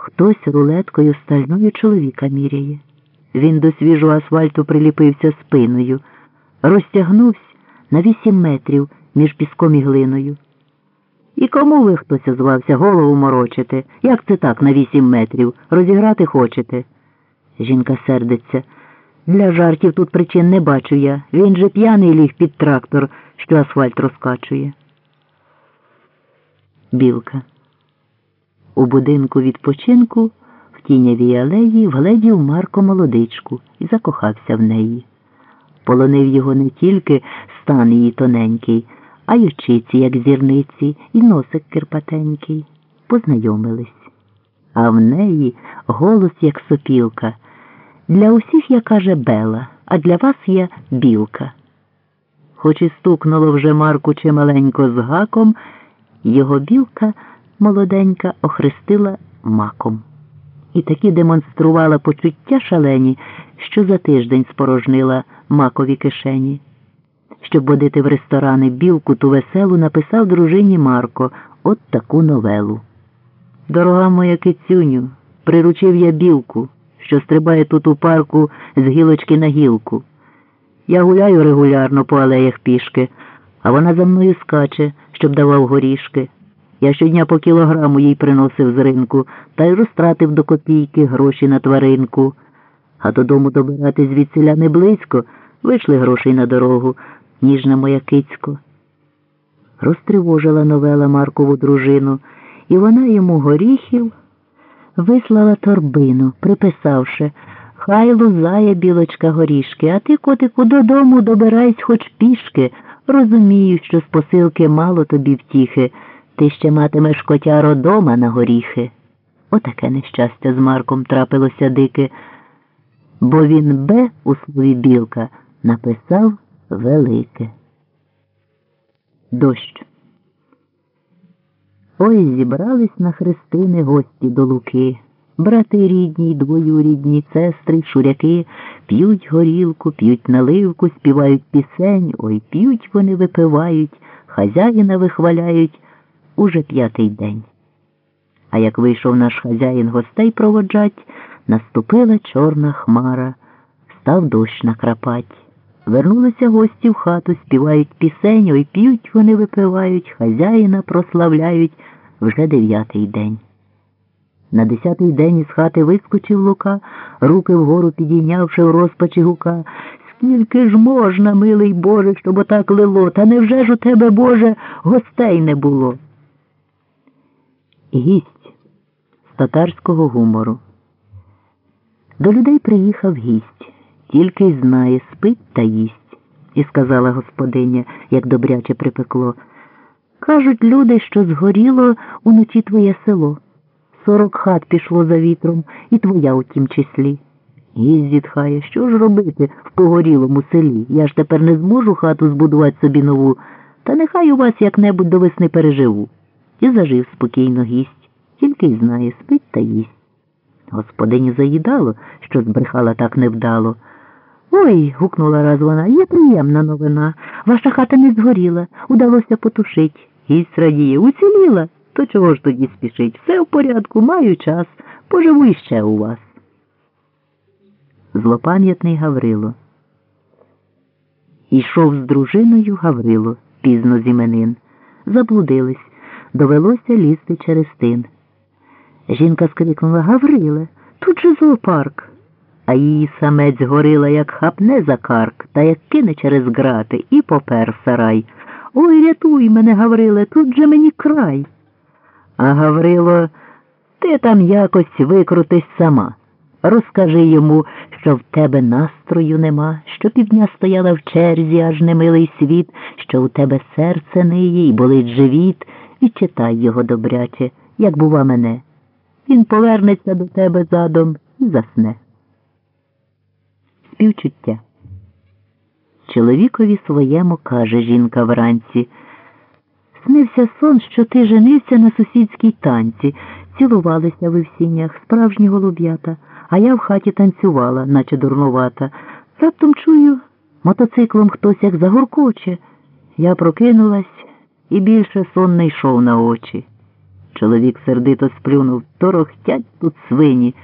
Хтось рулеткою стальною чоловіка міряє. Він до свіжого асфальту приліпився спиною, розтягнувся на вісім метрів між піском і глиною. І кому ви хтось озвався голову морочити? Як це так на вісім метрів? Розіграти хочете? Жінка сердиться. Для жартів тут причин не бачу я. Він же п'яний ліг під трактор, що асфальт розкачує. Білка. У будинку відпочинку в тінявій алеї вгледів Марко молодичку і закохався в неї. Полонив його не тільки стан її тоненький, а й очиці, як зірниці, і носик кирпатенький. Познайомились. А в неї голос, як сопілка. Для усіх я каже Бела, а для вас я білка. Хоч і стукнуло вже Марку чималенько з гаком, його білка молоденька охрестила маком. І таки демонструвала почуття шалені, що за тиждень спорожнила макові кишені. Щоб водити в ресторани білку ту веселу, написав дружині Марко от таку новелу. Дорога моя кицюню, приручив я білку, що стрибає тут у парку з гілочки на гілку. Я гуляю регулярно по алеях пішки, а вона за мною скаче, щоб давав горішки. Я щодня по кілограму їй приносив з ринку та й розтратив до копійки гроші на тваринку. А додому добирати звідсиля не близько, вийшли грошей на дорогу, ніжна моя кицько. Розтривожила новела Маркову дружину, і вона йому горіхів вислала торбину, приписавши Хай лузає білочка горішки, а ти, котику, додому добирайся хоч пішки. Розумію, що з посилки мало тобі втіхи. Ти ще матимеш котяро дома на горіхи. Отаке нещастя з Марком трапилося дике, бо він Б у слові білка написав велике. Дощ. Ой зібрались на хрестини гості до луки. Брати рідні двоюрідні, сестри, шуряки п'ють горілку, п'ють наливку, співають пісень, ой п'ють вони випивають, хазяїна вихваляють уже п'ятий день. А як вийшов наш хазяїн гостей проводжать, наступила чорна хмара, став дощ накрапать. Вернулися гості в хату, співають пісень, ой п'ють вони випивають, хазяїна прославляють вже дев'ятий день. На десятий день із хати вискочив Лука, руки вгору підійнявши в розпачі гука. Скільки ж можна, милий Боже, щоб отак лило, та невже ж у тебе, Боже, гостей не було? Гість з татарського гумору. До людей приїхав гість, тільки й знає, спить та їсть, і сказала господиня, як добряче припекло. Кажуть люди, що згоріло уночі твоє село. Сорок хат пішло за вітром, і твоя у тім числі. Гість зітхає, що ж робити в погорілому селі? Я ж тепер не зможу хату збудувати собі нову, та нехай у вас як-небудь до весни переживу. І зажив спокійно гість, тільки й знає, спить та їсть. Господині заїдало, що збрехала так невдало. Ой, гукнула раз вона, є приємна новина. Ваша хата не згоріла, удалося потушить. Гість радіє, уціліла. То чого ж тоді спішить? Все в порядку, маю час, поживу іще у вас. Злопам'ятний Гаврило. Йшов з дружиною Гаврило, пізно з іменин. Заблудились, довелося лізти через тин. Жінка скрикнула Гавриле, тут же зоопарк. А її самець горила, як хапне за карк, та як кине через грати і попер сарай. Ой, рятуй мене, Гавриле, тут же мені край. А Гаврило, ти там якось викрутись сама. Розкажи йому, що в тебе настрою нема, що півдня стояла в черзі, аж немилий світ, що у тебе серце ниє і болить живіт, і читай його добряче, як бува мене. Він повернеться до тебе задом і засне. Співчуття. Чоловікові своєму каже жінка вранці. Снився сон, що ти женився на сусідській танці, цілувалися ви в сінях, справжні голуб'ята, а я в хаті танцювала, наче дурнувата. Раптом чую, мотоциклом хтось як загуркоче. Я прокинулась і більше сон не йшов на очі. Чоловік сердито сплюнув то рохтять тут свині.